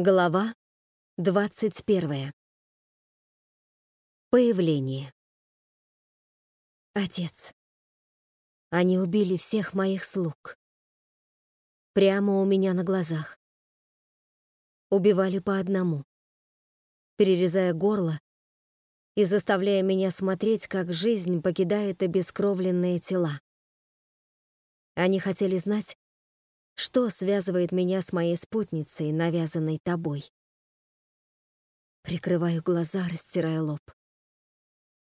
Глава 21. Появление. Отец. Они убили всех моих слуг. Прямо у меня на глазах. Убивали по одному, перерезая горло и заставляя меня смотреть, как жизнь покидает обескровленные тела. Они хотели знать, что связывает меня с моей спутницей, навязанной тобой? Прикрываю глаза, растирая лоб.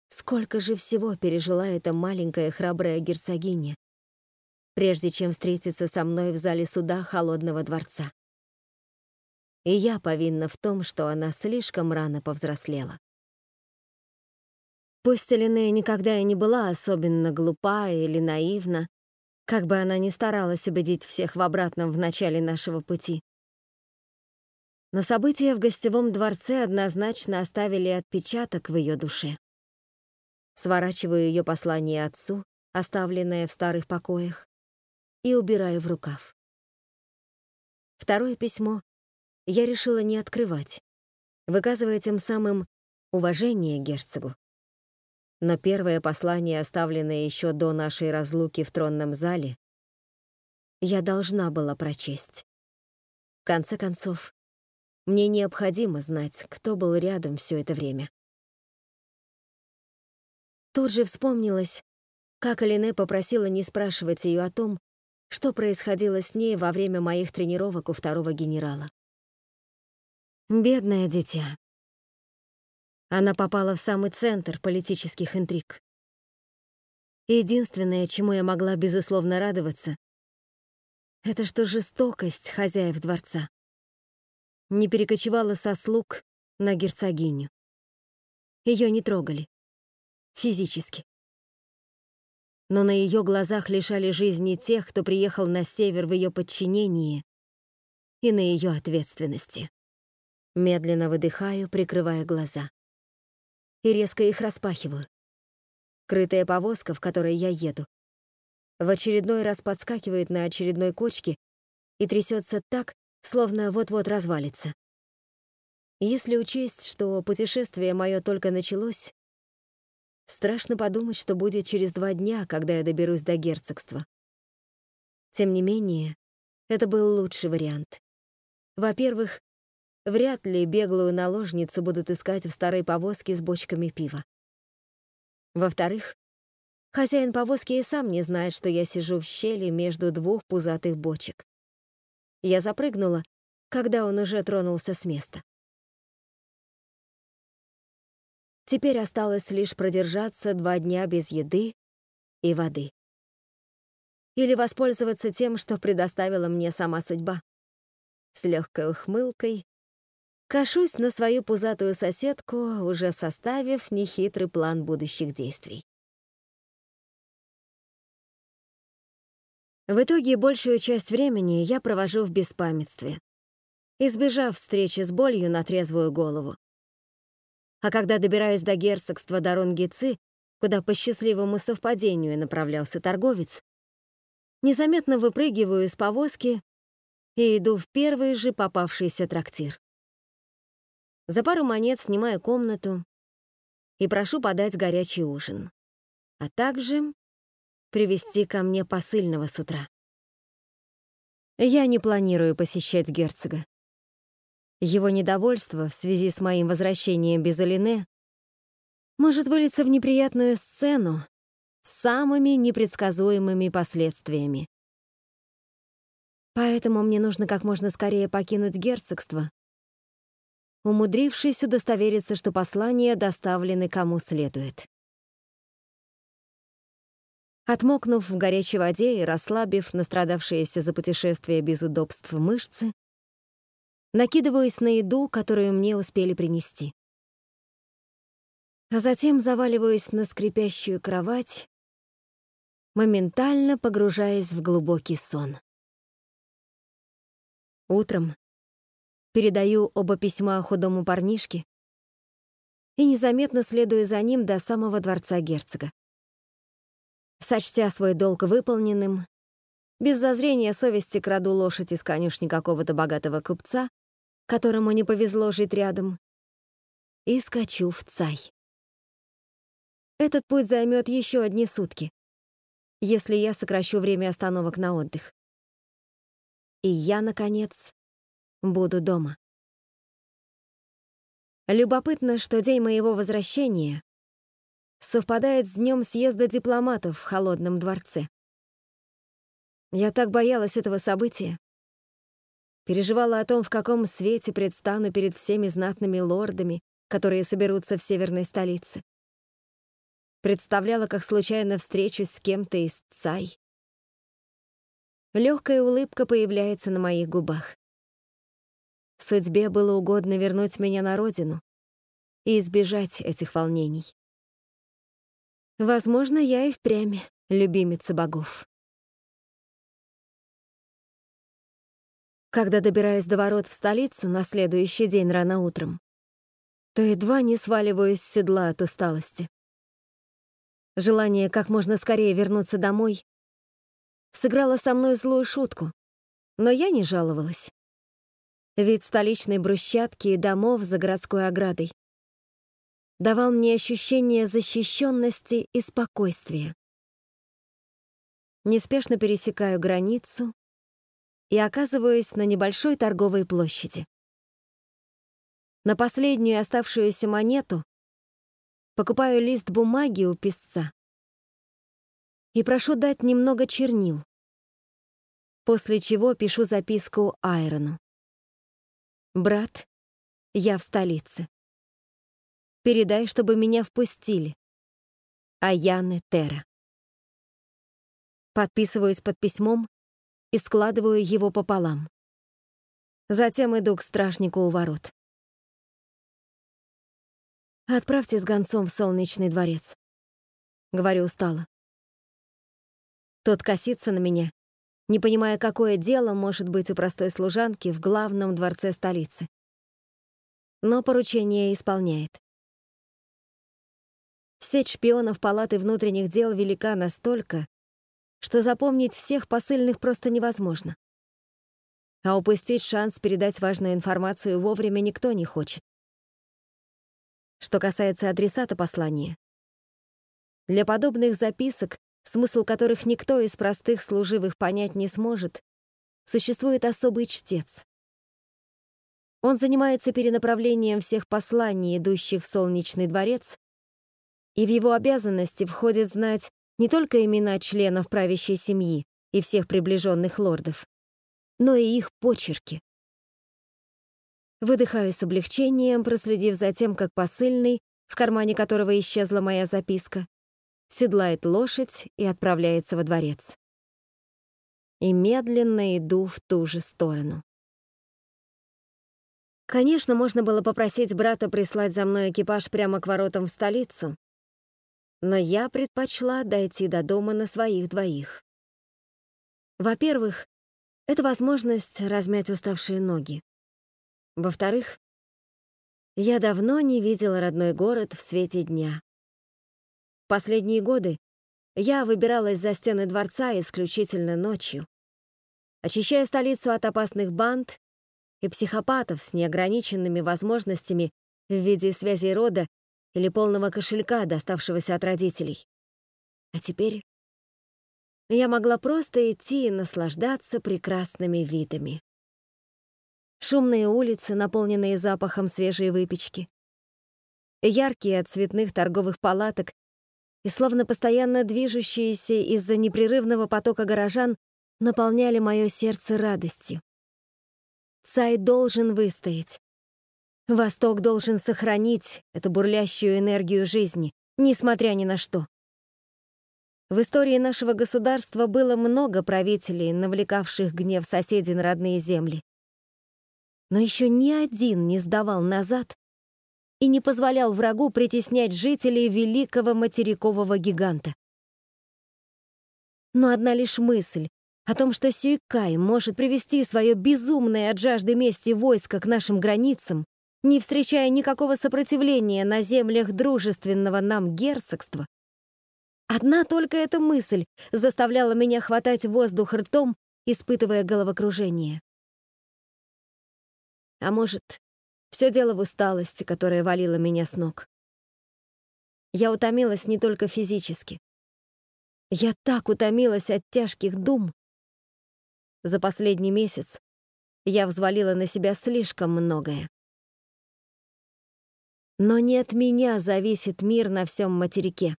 Сколько же всего пережила эта маленькая храбрая герцогиня, прежде чем встретиться со мной в зале суда холодного дворца. И я повинна в том, что она слишком рано повзрослела. Пусть Эленея никогда и не была особенно глупа или наивна, как бы она ни старалась убедить всех в обратном в начале нашего пути. Но события в гостевом дворце однозначно оставили отпечаток в ее душе. Сворачиваю ее послание отцу, оставленное в старых покоях, и убираю в рукав. Второе письмо я решила не открывать, выказывая тем самым уважение герцогу но первое послание, оставленное еще до нашей разлуки в тронном зале, я должна была прочесть. В конце концов, мне необходимо знать, кто был рядом все это время. Тут же вспомнилось, как Алине попросила не спрашивать ее о том, что происходило с ней во время моих тренировок у второго генерала. Бедное дитя. Она попала в самый центр политических интриг. Единственное, чему я могла безусловно радоваться, это что жестокость хозяев дворца не перекочевала со слуг на герцогиню. Ее не трогали. Физически. Но на ее глазах лишали жизни тех, кто приехал на север в ее подчинении и на ее ответственности. Медленно выдыхаю, прикрывая глаза и резко их распахиваю. Крытая повозка, в которой я еду, в очередной раз подскакивает на очередной кочке и трясется так, словно вот-вот развалится. Если учесть, что путешествие мое только началось, страшно подумать, что будет через два дня, когда я доберусь до герцогства. Тем не менее, это был лучший вариант. Во-первых, Вряд ли беглую наложницу будут искать в старой повозке с бочками пива. Во-вторых, хозяин повозки и сам не знает, что я сижу в щели между двух пузатых бочек. Я запрыгнула, когда он уже тронулся с места. Теперь осталось лишь продержаться два дня без еды и воды. Или воспользоваться тем, что предоставила мне сама судьба. С легкой ухмылкой Кашусь на свою пузатую соседку, уже составив нехитрый план будущих действий. В итоге большую часть времени я провожу в беспамятстве, избежав встречи с болью на трезвую голову. А когда добираюсь до герцогства Дарунгицы, куда по счастливому совпадению направлялся торговец, незаметно выпрыгиваю из повозки и иду в первый же попавшийся трактир. За пару монет снимаю комнату и прошу подать горячий ужин, а также привести ко мне посыльного с утра. Я не планирую посещать герцога. Его недовольство в связи с моим возвращением без Алине может вылиться в неприятную сцену с самыми непредсказуемыми последствиями. Поэтому мне нужно как можно скорее покинуть герцогство умудрившись удостовериться, что послания доставлены кому следует. Отмокнув в горячей воде и расслабив настрадавшиеся за путешествие без удобств мышцы, накидываюсь на еду, которую мне успели принести. А затем заваливаюсь на скрипящую кровать, моментально погружаясь в глубокий сон. Утром, передаю оба письма худому парнишке и незаметно следую за ним до самого дворца герцога. Сочтя свой долг выполненным, без зазрения совести краду лошадь из конюшни какого-то богатого купца которому не повезло жить рядом, и скачу в Цай. Этот путь займет еще одни сутки, если я сокращу время остановок на отдых. И я, наконец, буду дома. Любопытно, что день моего возвращения совпадает с днем съезда дипломатов в Холодном дворце. Я так боялась этого события. Переживала о том, в каком свете предстану перед всеми знатными лордами, которые соберутся в северной столице. Представляла, как случайно встречусь с кем-то из Цай. Легкая улыбка появляется на моих губах. Судьбе было угодно вернуть меня на родину и избежать этих волнений. Возможно, я и впрямь любимица богов. Когда добираюсь до ворот в столицу на следующий день рано утром, то едва не сваливаюсь с седла от усталости. Желание как можно скорее вернуться домой сыграло со мной злую шутку, но я не жаловалась. Вид столичной брусчатки и домов за городской оградой давал мне ощущение защищенности и спокойствия. Неспешно пересекаю границу и оказываюсь на небольшой торговой площади. На последнюю оставшуюся монету покупаю лист бумаги у писца и прошу дать немного чернил, после чего пишу записку Айрону. «Брат, я в столице. Передай, чтобы меня впустили. Аяны Тера». Подписываюсь под письмом и складываю его пополам. Затем иду к стражнику у ворот. «Отправьте с гонцом в солнечный дворец», — говорю устало. Тот косится на меня, не понимая, какое дело может быть у простой служанки в главном дворце столицы. Но поручение исполняет. Сеть шпионов Палаты внутренних дел велика настолько, что запомнить всех посыльных просто невозможно. А упустить шанс передать важную информацию вовремя никто не хочет. Что касается адресата послания, для подобных записок, смысл которых никто из простых служивых понять не сможет, существует особый чтец. Он занимается перенаправлением всех посланий, идущих в Солнечный дворец, и в его обязанности входит знать не только имена членов правящей семьи и всех приближенных лордов, но и их почерки. Выдыхаю с облегчением, проследив за тем, как посыльный, в кармане которого исчезла моя записка, седлает лошадь и отправляется во дворец. И медленно иду в ту же сторону. Конечно, можно было попросить брата прислать за мной экипаж прямо к воротам в столицу, но я предпочла дойти до дома на своих двоих. Во-первых, это возможность размять уставшие ноги. Во-вторых, я давно не видела родной город в свете дня. Последние годы я выбиралась за стены дворца исключительно ночью, очищая столицу от опасных банд и психопатов с неограниченными возможностями в виде связей рода или полного кошелька, доставшегося от родителей. А теперь я могла просто идти и наслаждаться прекрасными видами. Шумные улицы, наполненные запахом свежей выпечки. Яркие от цветных торговых палаток и словно постоянно движущиеся из-за непрерывного потока горожан наполняли мое сердце радостью. Цай должен выстоять. Восток должен сохранить эту бурлящую энергию жизни, несмотря ни на что. В истории нашего государства было много правителей, навлекавших гнев соседей на родные земли но еще ни один не сдавал назад и не позволял врагу притеснять жителей великого материкового гиганта. Но одна лишь мысль о том, что Сюйкай может привести свое безумное от жажды мести войско к нашим границам, не встречая никакого сопротивления на землях дружественного нам герцогства, одна только эта мысль заставляла меня хватать воздух ртом, испытывая головокружение. А может, все дело в усталости, которая валила меня с ног. Я утомилась не только физически. Я так утомилась от тяжких дум. За последний месяц я взвалила на себя слишком многое. Но не от меня зависит мир на всем материке.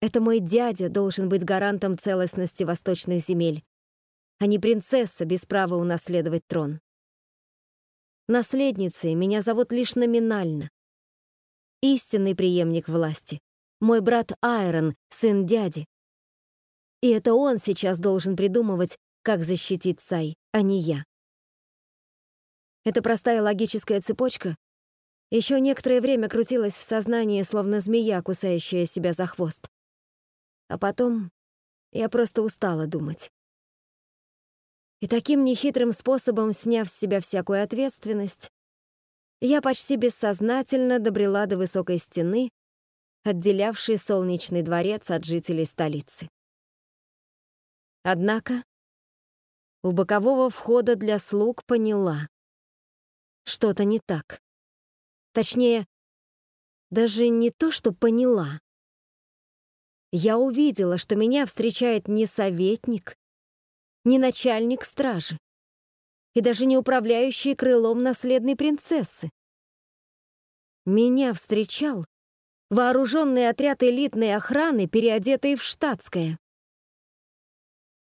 Это мой дядя должен быть гарантом целостности восточных земель, а не принцесса без права унаследовать трон. Наследницей меня зовут лишь номинально. Истинный преемник власти. Мой брат Айрон, сын дяди. И это он сейчас должен придумывать, как защитить Сай, а не я. Эта простая логическая цепочка еще некоторое время крутилась в сознании, словно змея, кусающая себя за хвост. А потом я просто устала думать. И таким нехитрым способом, сняв с себя всякую ответственность, я почти бессознательно добрела до высокой стены, отделявшей солнечный дворец от жителей столицы. Однако у бокового входа для слуг поняла. Что-то не так. Точнее, даже не то, что поняла. Я увидела, что меня встречает не советник, не начальник стражи и даже не управляющий крылом наследной принцессы. Меня встречал вооруженный отряд элитной охраны, переодетый в штатское.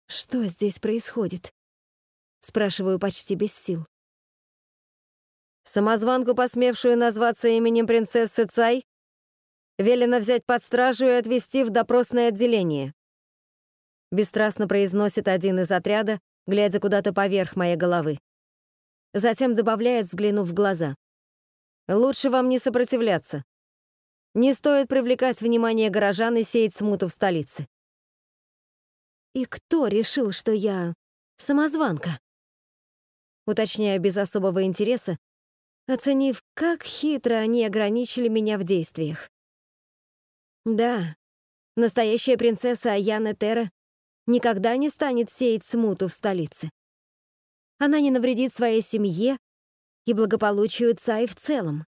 «Что здесь происходит?» — спрашиваю почти без сил. Самозванку, посмевшую назваться именем принцессы Цай, велено взять под стражу и отвезти в допросное отделение. Бесстрастно произносит один из отряда, глядя куда-то поверх моей головы. Затем добавляет, взглянув в глаза. «Лучше вам не сопротивляться. Не стоит привлекать внимание горожан и сеять смуту в столице». «И кто решил, что я самозванка?» Уточняю без особого интереса, оценив, как хитро они ограничили меня в действиях. Да, настоящая принцесса Аяна Тера никогда не станет сеять смуту в столице. Она не навредит своей семье и благополучию Цай в целом.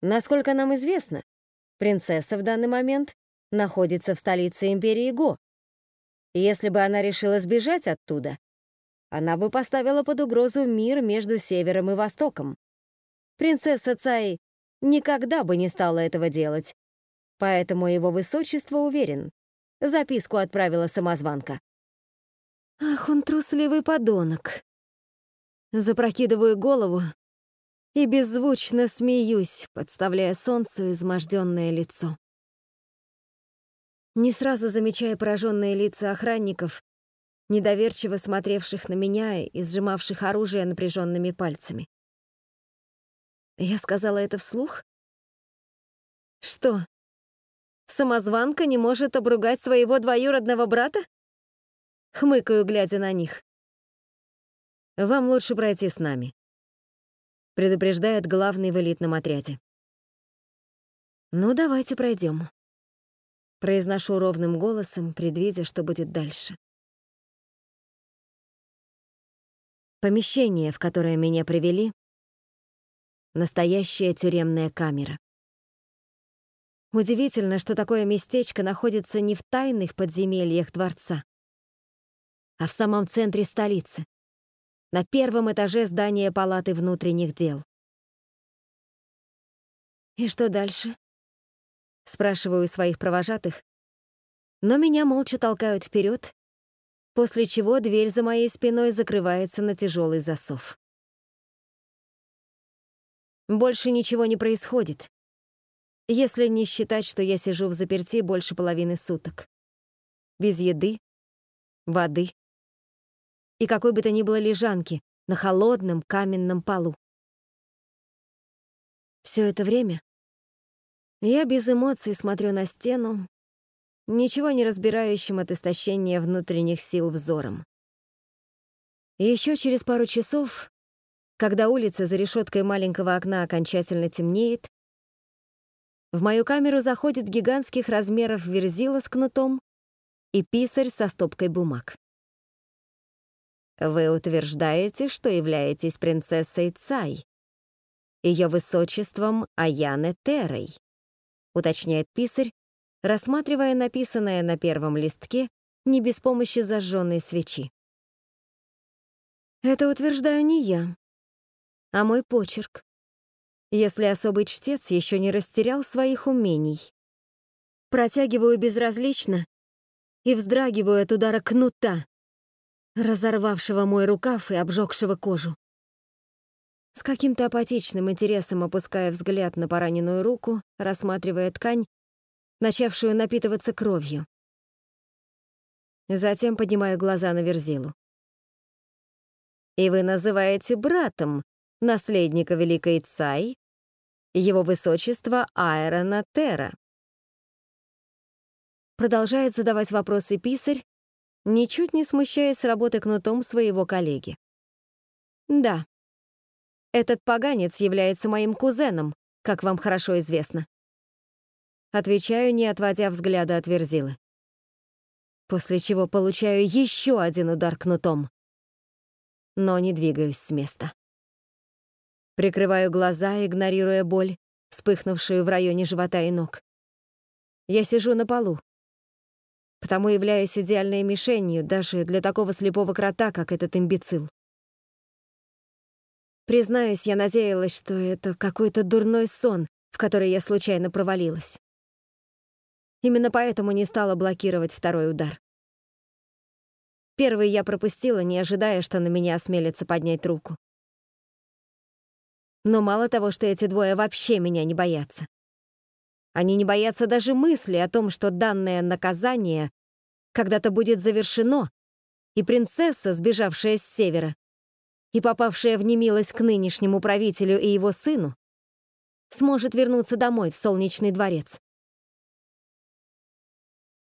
Насколько нам известно, принцесса в данный момент находится в столице Империи Го. Если бы она решила сбежать оттуда, она бы поставила под угрозу мир между Севером и Востоком. Принцесса Цай никогда бы не стала этого делать, поэтому его высочество уверен, Записку отправила самозванка. Ах, он трусливый подонок. Запрокидываю голову и беззвучно смеюсь, подставляя солнцу изможденное лицо. Не сразу замечая пораженные лица охранников, недоверчиво смотревших на меня и сжимавших оружие напряженными пальцами. Я сказала это вслух? Что, Самозванка не может обругать своего двоюродного брата? Хмыкаю, глядя на них. Вам лучше пройти с нами. Предупреждает главный в элитном отряде. Ну, давайте пройдем. Произношу ровным голосом, предвидя, что будет дальше. Помещение, в которое меня привели, настоящая тюремная камера. Удивительно, что такое местечко находится не в тайных подземельях дворца, а в самом центре столицы, на первом этаже здания Палаты внутренних дел. «И что дальше?» — спрашиваю своих провожатых, но меня молча толкают вперед, после чего дверь за моей спиной закрывается на тяжелый засов. Больше ничего не происходит, если не считать, что я сижу в заперти больше половины суток. Без еды, воды и какой бы то ни было лежанки на холодном каменном полу. Все это время я без эмоций смотрю на стену, ничего не разбирающим от истощения внутренних сил взором. Еще через пару часов, когда улица за решеткой маленького окна окончательно темнеет, в мою камеру заходит гигантских размеров верзила с кнутом и писарь со стопкой бумаг. Вы утверждаете, что являетесь принцессой Цай, ее высочеством Аяне Терой, уточняет писарь, рассматривая написанное на первом листке не без помощи зажженной свечи. Это утверждаю не я, а мой почерк, если особый чтец еще не растерял своих умений. Протягиваю безразлично и вздрагиваю от удара кнута, разорвавшего мой рукав и обжегшего кожу. С каким-то апатичным интересом опуская взгляд на пораненную руку, рассматривая ткань, начавшую напитываться кровью. Затем поднимаю глаза на Верзилу. «И вы называете братом наследника Великой Цай, его высочество Айрона Тера?» Продолжает задавать вопросы писарь, ничуть не смущаясь работы кнутом своего коллеги. «Да, этот поганец является моим кузеном, как вам хорошо известно». Отвечаю, не отводя взгляда от Верзилы. После чего получаю еще один удар кнутом. Но не двигаюсь с места. Прикрываю глаза, игнорируя боль, вспыхнувшую в районе живота и ног. Я сижу на полу, потому являюсь идеальной мишенью даже для такого слепого крота, как этот имбецил. Признаюсь, я надеялась, что это какой-то дурной сон, в который я случайно провалилась. Именно поэтому не стала блокировать второй удар. Первый я пропустила, не ожидая, что на меня осмелится поднять руку. Но мало того, что эти двое вообще меня не боятся. Они не боятся даже мысли о том, что данное наказание когда-то будет завершено, и принцесса, сбежавшая с севера, и попавшая в немилость к нынешнему правителю и его сыну, сможет вернуться домой в солнечный дворец.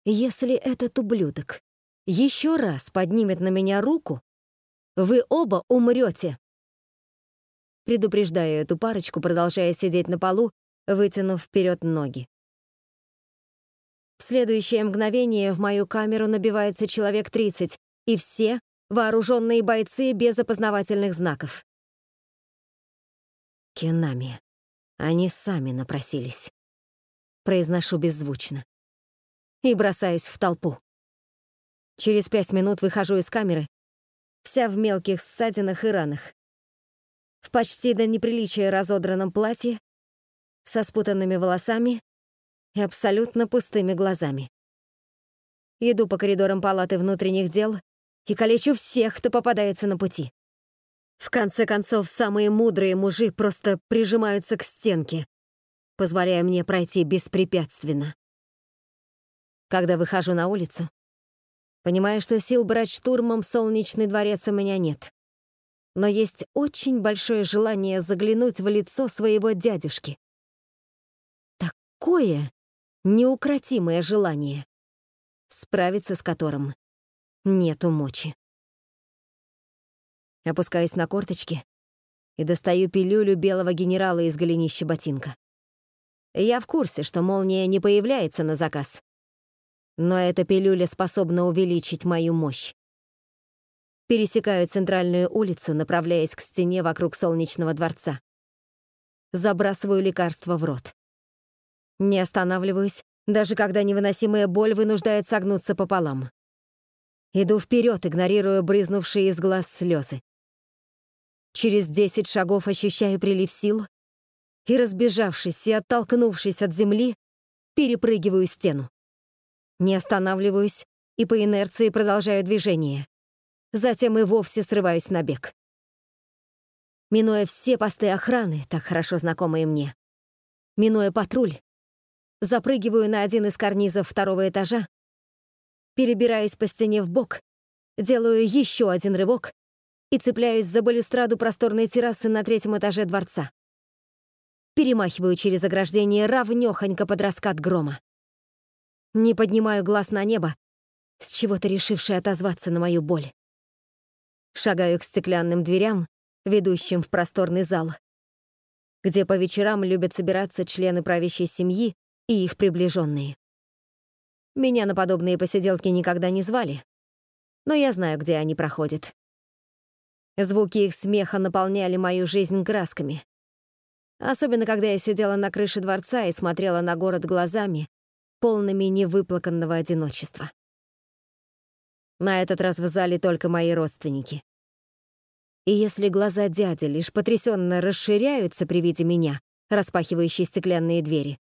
Если этот ублюдок еще раз поднимет на меня руку, вы оба умрете. Предупреждаю эту парочку, продолжая сидеть на полу, вытянув вперед ноги. В следующее мгновение в мою камеру набивается человек 30, и все вооруженные бойцы без опознавательных знаков. Кенами. Они сами напросились. Произношу беззвучно. И бросаюсь в толпу. Через пять минут выхожу из камеры, вся в мелких ссадинах и ранах. В почти до неприличия разодранном платье, со спутанными волосами и абсолютно пустыми глазами. Иду по коридорам палаты внутренних дел и калечу всех, кто попадается на пути. В конце концов, самые мудрые мужи просто прижимаются к стенке, позволяя мне пройти беспрепятственно. Когда выхожу на улицу, понимаю, что сил брать штурмом солнечный дворец у меня нет. Но есть очень большое желание заглянуть в лицо своего дядюшки. Такое, неукротимое желание, справиться с которым нету мочи. Опускаюсь на корточки и достаю пилюлю белого генерала из голенища ботинка. Я в курсе, что молния не появляется на заказ. Но эта пилюля способна увеличить мою мощь. Пересекаю центральную улицу, направляясь к стене вокруг солнечного дворца. Забрасываю лекарство в рот. Не останавливаюсь, даже когда невыносимая боль вынуждает согнуться пополам. Иду вперед, игнорируя брызнувшие из глаз слезы. Через десять шагов ощущаю прилив сил и, разбежавшись и оттолкнувшись от земли, перепрыгиваю стену. Не останавливаюсь и по инерции продолжаю движение. Затем и вовсе срываюсь на бег. Минуя все посты охраны, так хорошо знакомые мне, минуя патруль, запрыгиваю на один из карнизов второго этажа, перебираюсь по стене в бок, делаю еще один рывок и цепляюсь за балюстраду просторной террасы на третьем этаже дворца. Перемахиваю через ограждение равнёхонько под раскат грома. Не поднимаю глаз на небо, с чего-то решивший отозваться на мою боль. Шагаю к стеклянным дверям, ведущим в просторный зал, где по вечерам любят собираться члены правящей семьи и их приближенные. Меня на подобные посиделки никогда не звали, но я знаю, где они проходят. Звуки их смеха наполняли мою жизнь красками. Особенно, когда я сидела на крыше дворца и смотрела на город глазами, полными невыплаканного одиночества. На этот раз в зале только мои родственники. И если глаза дяди лишь потрясенно расширяются при виде меня, распахивающей стеклянные двери,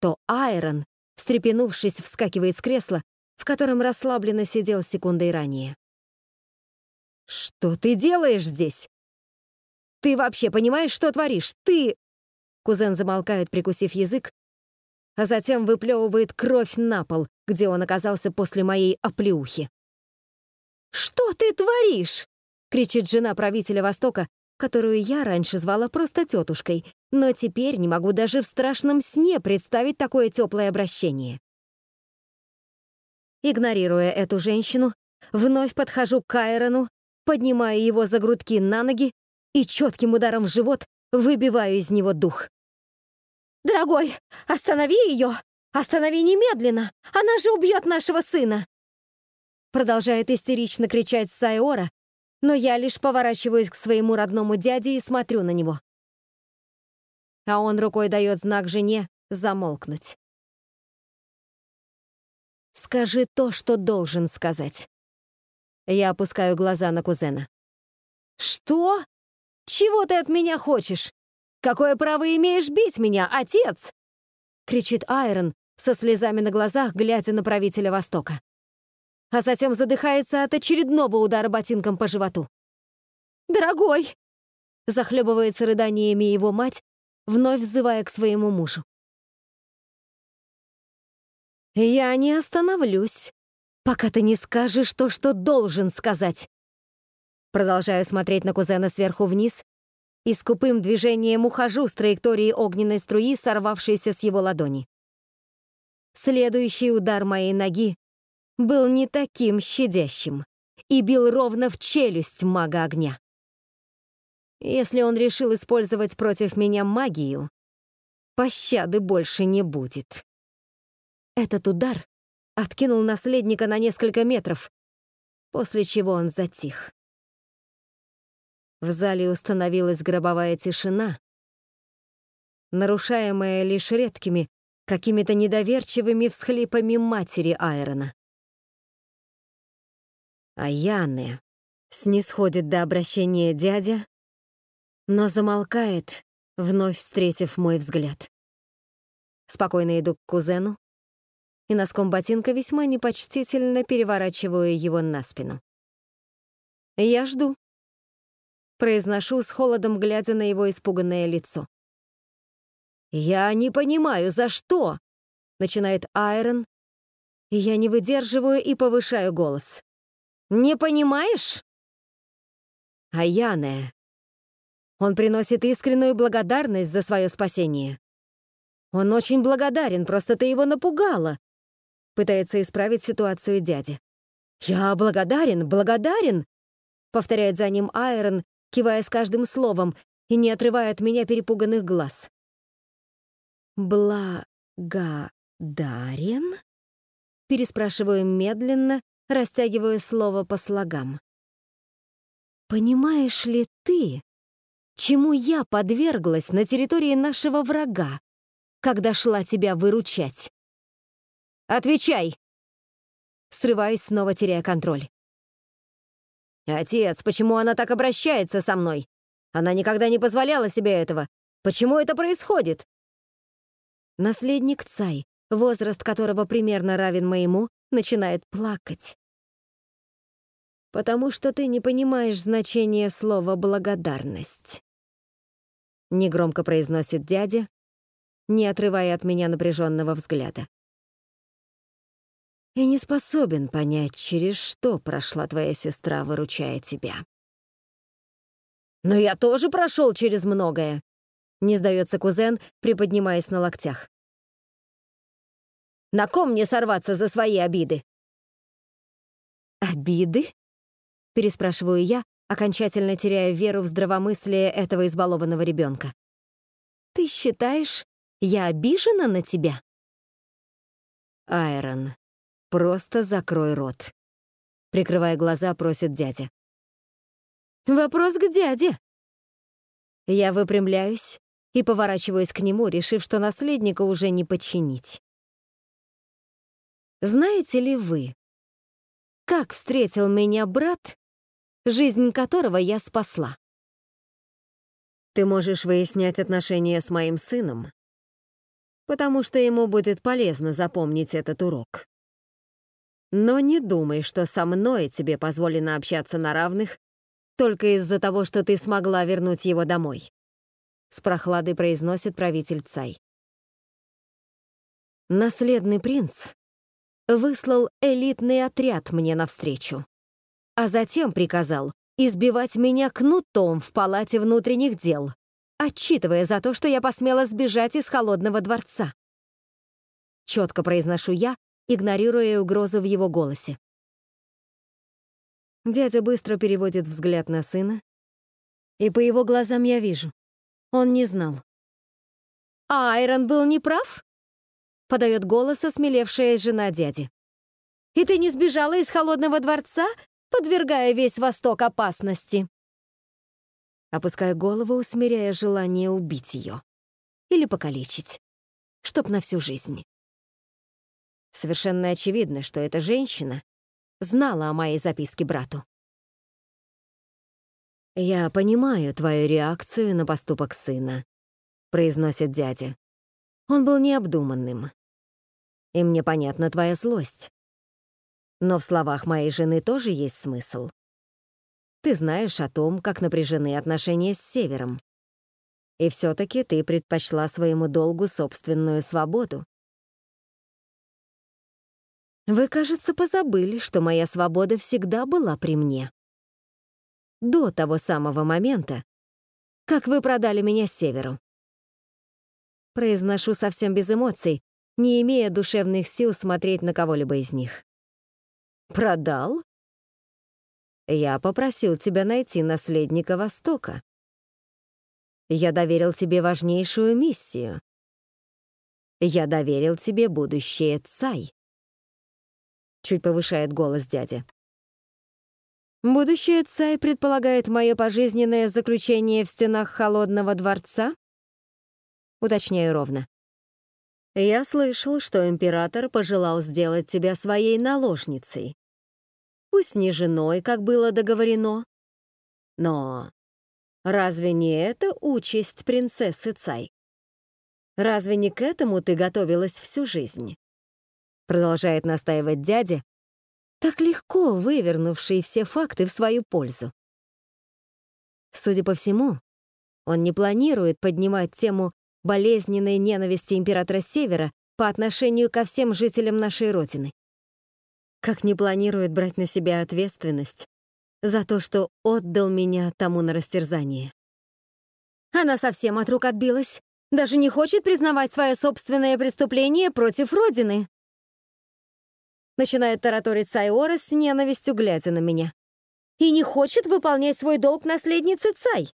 то Айрон, встрепенувшись, вскакивает с кресла, в котором расслабленно сидел секундой ранее. «Что ты делаешь здесь? Ты вообще понимаешь, что творишь? Ты...» Кузен замолкает, прикусив язык, а затем выплевывает кровь на пол, где он оказался после моей оплеухи. «Что ты творишь?» — кричит жена правителя Востока, которую я раньше звала просто тетушкой, но теперь не могу даже в страшном сне представить такое теплое обращение. Игнорируя эту женщину, вновь подхожу к Кайрону, поднимаю его за грудки на ноги и четким ударом в живот выбиваю из него дух. «Дорогой, останови ее! Останови немедленно! Она же убьет нашего сына!» Продолжает истерично кричать Сайора, но я лишь поворачиваюсь к своему родному дяде и смотрю на него. А он рукой дает знак жене замолкнуть. «Скажи то, что должен сказать». Я опускаю глаза на кузена. «Что? Чего ты от меня хочешь? Какое право имеешь бить меня, отец?» — кричит Айрон со слезами на глазах, глядя на правителя Востока. А затем задыхается от очередного удара ботинком по животу. «Дорогой!» — захлебывается рыданиями его мать, вновь взывая к своему мужу. «Я не остановлюсь, пока ты не скажешь то, что должен сказать». Продолжаю смотреть на кузена сверху вниз, и скупым движением ухожу с траектории огненной струи, сорвавшейся с его ладони. Следующий удар моей ноги был не таким щадящим и бил ровно в челюсть мага огня. Если он решил использовать против меня магию, пощады больше не будет. Этот удар откинул наследника на несколько метров, после чего он затих. В зале установилась гробовая тишина, нарушаемая лишь редкими, какими-то недоверчивыми всхлипами матери Айрона. А Яны снисходит до обращения дядя, но замолкает, вновь встретив мой взгляд. Спокойно иду к кузену и носком ботинка весьма непочтительно переворачиваю его на спину. Я жду. Произношу с холодом, глядя на его испуганное лицо. «Я не понимаю, за что?» — начинает Айрон, и я не выдерживаю и повышаю голос. «Не понимаешь?» Аяне. Он приносит искреннюю благодарность за свое спасение. Он очень благодарен, просто ты его напугала. Пытается исправить ситуацию дяди. «Я благодарен, благодарен!» Повторяет за ним Айрон, кивая с каждым словом и не отрывая от меня перепуганных глаз. «Благодарен?» Переспрашиваю медленно, растягивая слово по слогам. «Понимаешь ли ты, чему я подверглась на территории нашего врага, когда шла тебя выручать?» «Отвечай!» Срываюсь, снова теряя контроль. «Отец, почему она так обращается со мной? Она никогда не позволяла себе этого. Почему это происходит?» Наследник Цай, возраст которого примерно равен моему, начинает плакать. «Потому что ты не понимаешь значение слова «благодарность». Негромко произносит дядя, не отрывая от меня напряженного взгляда и не способен понять, через что прошла твоя сестра, выручая тебя. «Но я тоже прошел через многое», — не сдается кузен, приподнимаясь на локтях. «На ком мне сорваться за свои обиды?» «Обиды?» — переспрашиваю я, окончательно теряя веру в здравомыслие этого избалованного ребенка. «Ты считаешь, я обижена на тебя?» «Айрон, «Просто закрой рот», — прикрывая глаза, просит дядя. Вопрос к дяде. Я выпрямляюсь и поворачиваюсь к нему, решив, что наследника уже не подчинить. Знаете ли вы, как встретил меня брат, жизнь которого я спасла? Ты можешь выяснять отношения с моим сыном, потому что ему будет полезно запомнить этот урок. Но не думай, что со мной тебе позволено общаться на равных только из-за того, что ты смогла вернуть его домой. С прохладой произносит правитель Цай. Наследный принц выслал элитный отряд мне навстречу, а затем приказал избивать меня кнутом в палате внутренних дел, отчитывая за то, что я посмела сбежать из холодного дворца. Четко произношу я, игнорируя угрозу в его голосе. Дядя быстро переводит взгляд на сына, и по его глазам я вижу. Он не знал. «А Айрон был неправ?» — подает голос осмелевшая жена дяди. «И ты не сбежала из холодного дворца, подвергая весь Восток опасности?» Опуская голову, усмиряя желание убить ее. Или покалечить. Чтоб на всю жизнь. Совершенно очевидно, что эта женщина знала о моей записке брату. «Я понимаю твою реакцию на поступок сына», — произносит дядя. Он был необдуманным. И мне понятна твоя злость. Но в словах моей жены тоже есть смысл. Ты знаешь о том, как напряжены отношения с Севером. И все-таки ты предпочла своему долгу собственную свободу. Вы, кажется, позабыли, что моя свобода всегда была при мне. До того самого момента, как вы продали меня северу. Произношу совсем без эмоций, не имея душевных сил смотреть на кого-либо из них. Продал? Я попросил тебя найти наследника Востока. Я доверил тебе важнейшую миссию. Я доверил тебе будущее Цай. Чуть повышает голос дядя. Будущее Цай предполагает мое пожизненное заключение в стенах холодного дворца? Уточняю ровно. Я слышал, что император пожелал сделать тебя своей наложницей. Пусть не женой, как было договорено. Но разве не это участь принцессы Цай? Разве не к этому ты готовилась всю жизнь? Продолжает настаивать дядя, так легко вывернувший все факты в свою пользу. Судя по всему, он не планирует поднимать тему болезненной ненависти императора Севера по отношению ко всем жителям нашей Родины. Как не планирует брать на себя ответственность за то, что отдал меня тому на растерзание. Она совсем от рук отбилась, даже не хочет признавать свое собственное преступление против Родины начинает тараторить Сайора с ненавистью, глядя на меня. И не хочет выполнять свой долг наследницы Цай.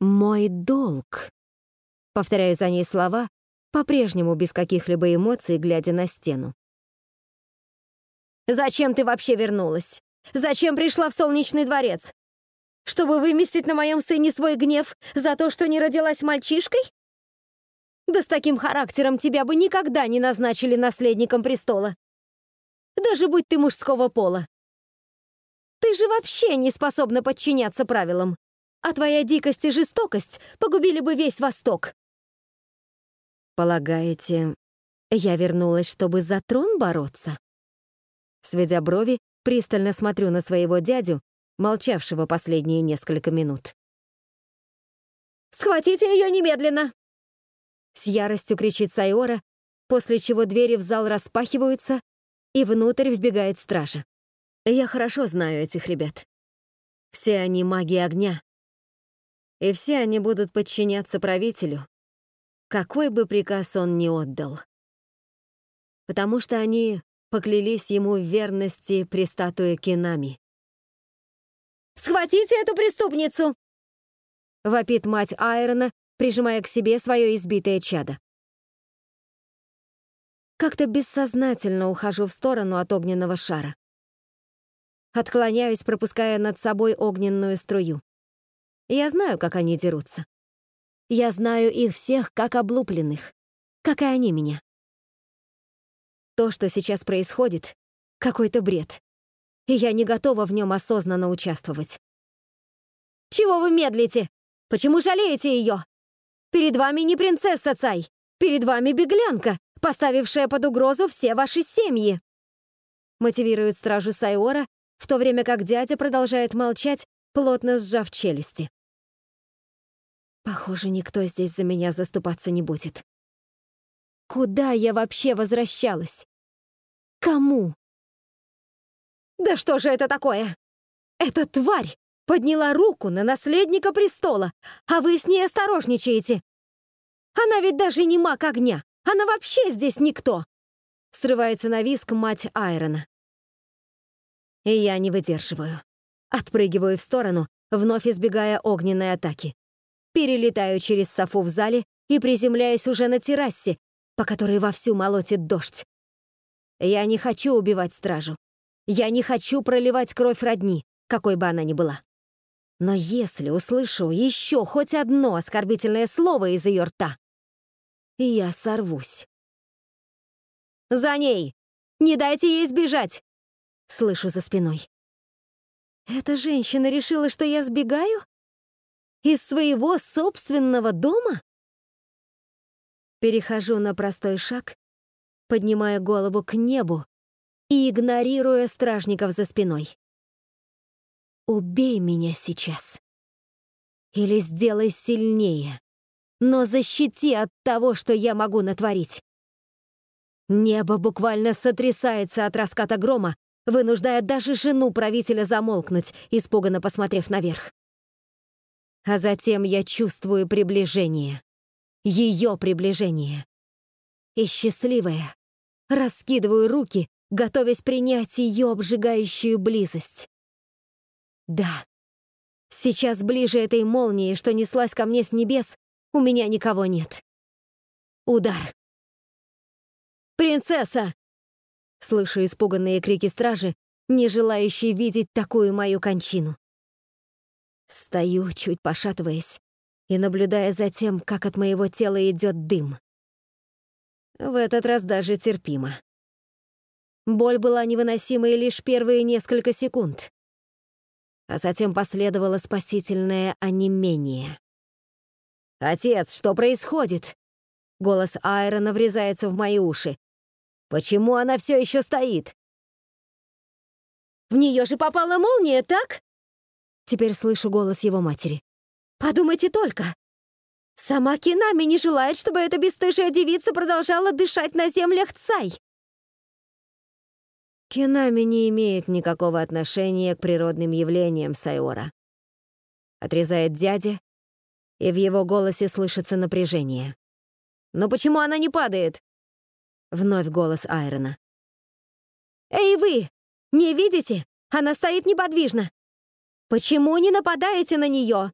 «Мой долг», — повторяю за ней слова, по-прежнему без каких-либо эмоций, глядя на стену. «Зачем ты вообще вернулась? Зачем пришла в Солнечный дворец? Чтобы выместить на моем сыне свой гнев за то, что не родилась мальчишкой? Да с таким характером тебя бы никогда не назначили наследником престола. Даже будь ты мужского пола. Ты же вообще не способна подчиняться правилам. А твоя дикость и жестокость погубили бы весь Восток. Полагаете, я вернулась, чтобы за трон бороться? Сведя брови, пристально смотрю на своего дядю, молчавшего последние несколько минут. «Схватите ее немедленно!» С яростью кричит Сайора, после чего двери в зал распахиваются, и внутрь вбегает стража. Я хорошо знаю этих ребят. Все они маги огня. И все они будут подчиняться правителю, какой бы приказ он ни отдал. Потому что они поклялись ему в верности при статуе Кинами. «Схватите эту преступницу!» — вопит мать Айрона, прижимая к себе свое избитое чадо. Как-то бессознательно ухожу в сторону от огненного шара. Отклоняюсь, пропуская над собой огненную струю. Я знаю, как они дерутся. Я знаю их всех как облупленных, как и они меня. То, что сейчас происходит, — какой-то бред. И я не готова в нем осознанно участвовать. «Чего вы медлите? Почему жалеете ее? Перед вами не принцесса Цай, перед вами беглянка, поставившая под угрозу все ваши семьи!» Мотивирует стражу Сайора, в то время как дядя продолжает молчать, плотно сжав челюсти. Похоже, никто здесь за меня заступаться не будет. Куда я вообще возвращалась? Кому? Да что же это такое? Эта тварь подняла руку на наследника престола, а вы с ней осторожничаете. Она ведь даже не маг огня. Она вообще здесь никто. Срывается на виск мать Айрона. И я не выдерживаю. Отпрыгиваю в сторону, вновь избегая огненной атаки. Перелетаю через софу в зале и приземляюсь уже на террасе, по которой вовсю молотит дождь. Я не хочу убивать стражу. Я не хочу проливать кровь родни, какой бы она ни была. Но если услышу еще хоть одно оскорбительное слово из ее рта, я сорвусь. «За ней! Не дайте ей сбежать!» Слышу за спиной. Эта женщина решила, что я сбегаю? Из своего собственного дома? Перехожу на простой шаг, поднимая голову к небу и игнорируя стражников за спиной. Убей меня сейчас. Или сделай сильнее, но защити от того, что я могу натворить. Небо буквально сотрясается от раската грома, вынуждая даже жену правителя замолкнуть, испуганно посмотрев наверх. А затем я чувствую приближение. Ее приближение. И счастливая, раскидываю руки, готовясь принять ее обжигающую близость. Да, сейчас ближе этой молнии, что неслась ко мне с небес, у меня никого нет. Удар. «Принцесса!» Слышу испуганные крики стражи, не желающие видеть такую мою кончину. Стою, чуть пошатываясь, и наблюдая за тем, как от моего тела идет дым. В этот раз даже терпимо. Боль была невыносимой лишь первые несколько секунд. А затем последовало спасительное онемение. «Отец, что происходит?» Голос Айрона врезается в мои уши. «Почему она все еще стоит?» «В нее же попала молния, так?» Теперь слышу голос его матери. «Подумайте только! Сама Кинами не желает, чтобы эта бесстыжая девица продолжала дышать на землях Цай!» Кинами не имеет никакого отношения к природным явлениям Сайора. Отрезает дядя, и в его голосе слышится напряжение. «Но почему она не падает?» Вновь голос Айрона. «Эй, вы! Не видите? Она стоит неподвижно! Почему не нападаете на нее?»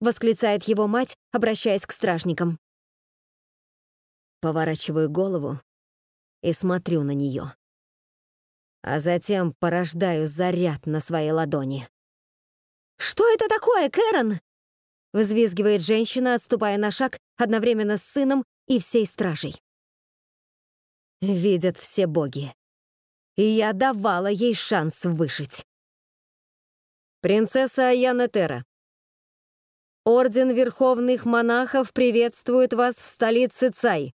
Восклицает его мать, обращаясь к стражникам. Поворачиваю голову и смотрю на нее а затем порождаю заряд на своей ладони. «Что это такое, Кэрон?» Взвизгивает женщина, отступая на шаг одновременно с сыном и всей стражей. Видят все боги. И я давала ей шанс выжить. Принцесса Аяна Тера. Орден Верховных Монахов приветствует вас в столице Цай.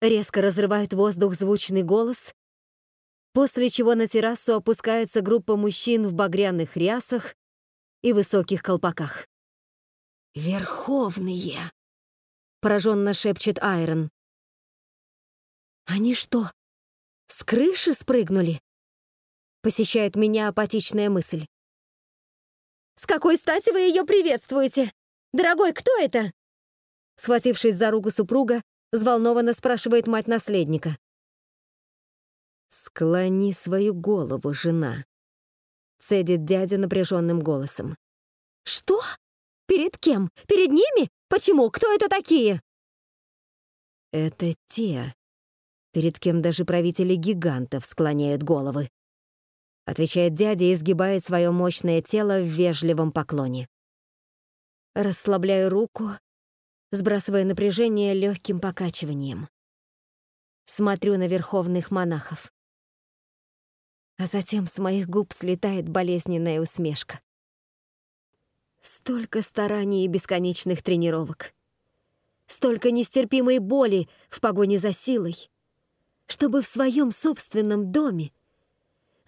Резко разрывает воздух звучный голос, после чего на террасу опускается группа мужчин в багряных рясах и высоких колпаках. «Верховные!» — пораженно шепчет Айрон. «Они что, с крыши спрыгнули?» — посещает меня апатичная мысль. «С какой стати вы ее приветствуете? Дорогой, кто это?» Схватившись за руку супруга, взволнованно спрашивает мать наследника. «Склони свою голову, жена», — цедит дядя напряженным голосом. «Что? Перед кем? Перед ними? Почему? Кто это такие?» «Это те, перед кем даже правители гигантов склоняют головы», отвечает дядя и сгибает свое мощное тело в вежливом поклоне. Расслабляю руку, сбрасывая напряжение легким покачиванием. Смотрю на верховных монахов. А затем с моих губ слетает болезненная усмешка. Столько стараний и бесконечных тренировок. Столько нестерпимой боли в погоне за силой, чтобы в своем собственном доме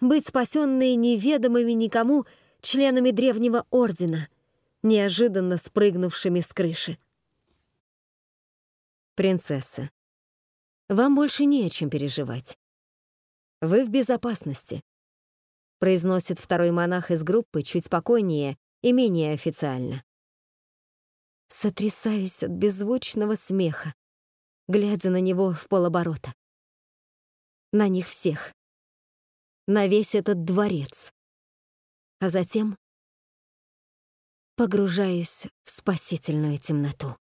быть спасенной неведомыми никому членами древнего ордена, неожиданно спрыгнувшими с крыши. Принцесса, вам больше не о чем переживать. Вы в безопасности, произносит второй монах из группы чуть спокойнее и менее официально. Сотрясаюсь от беззвучного смеха, глядя на него в полоборота. На них всех. На весь этот дворец. А затем погружаюсь в спасительную темноту.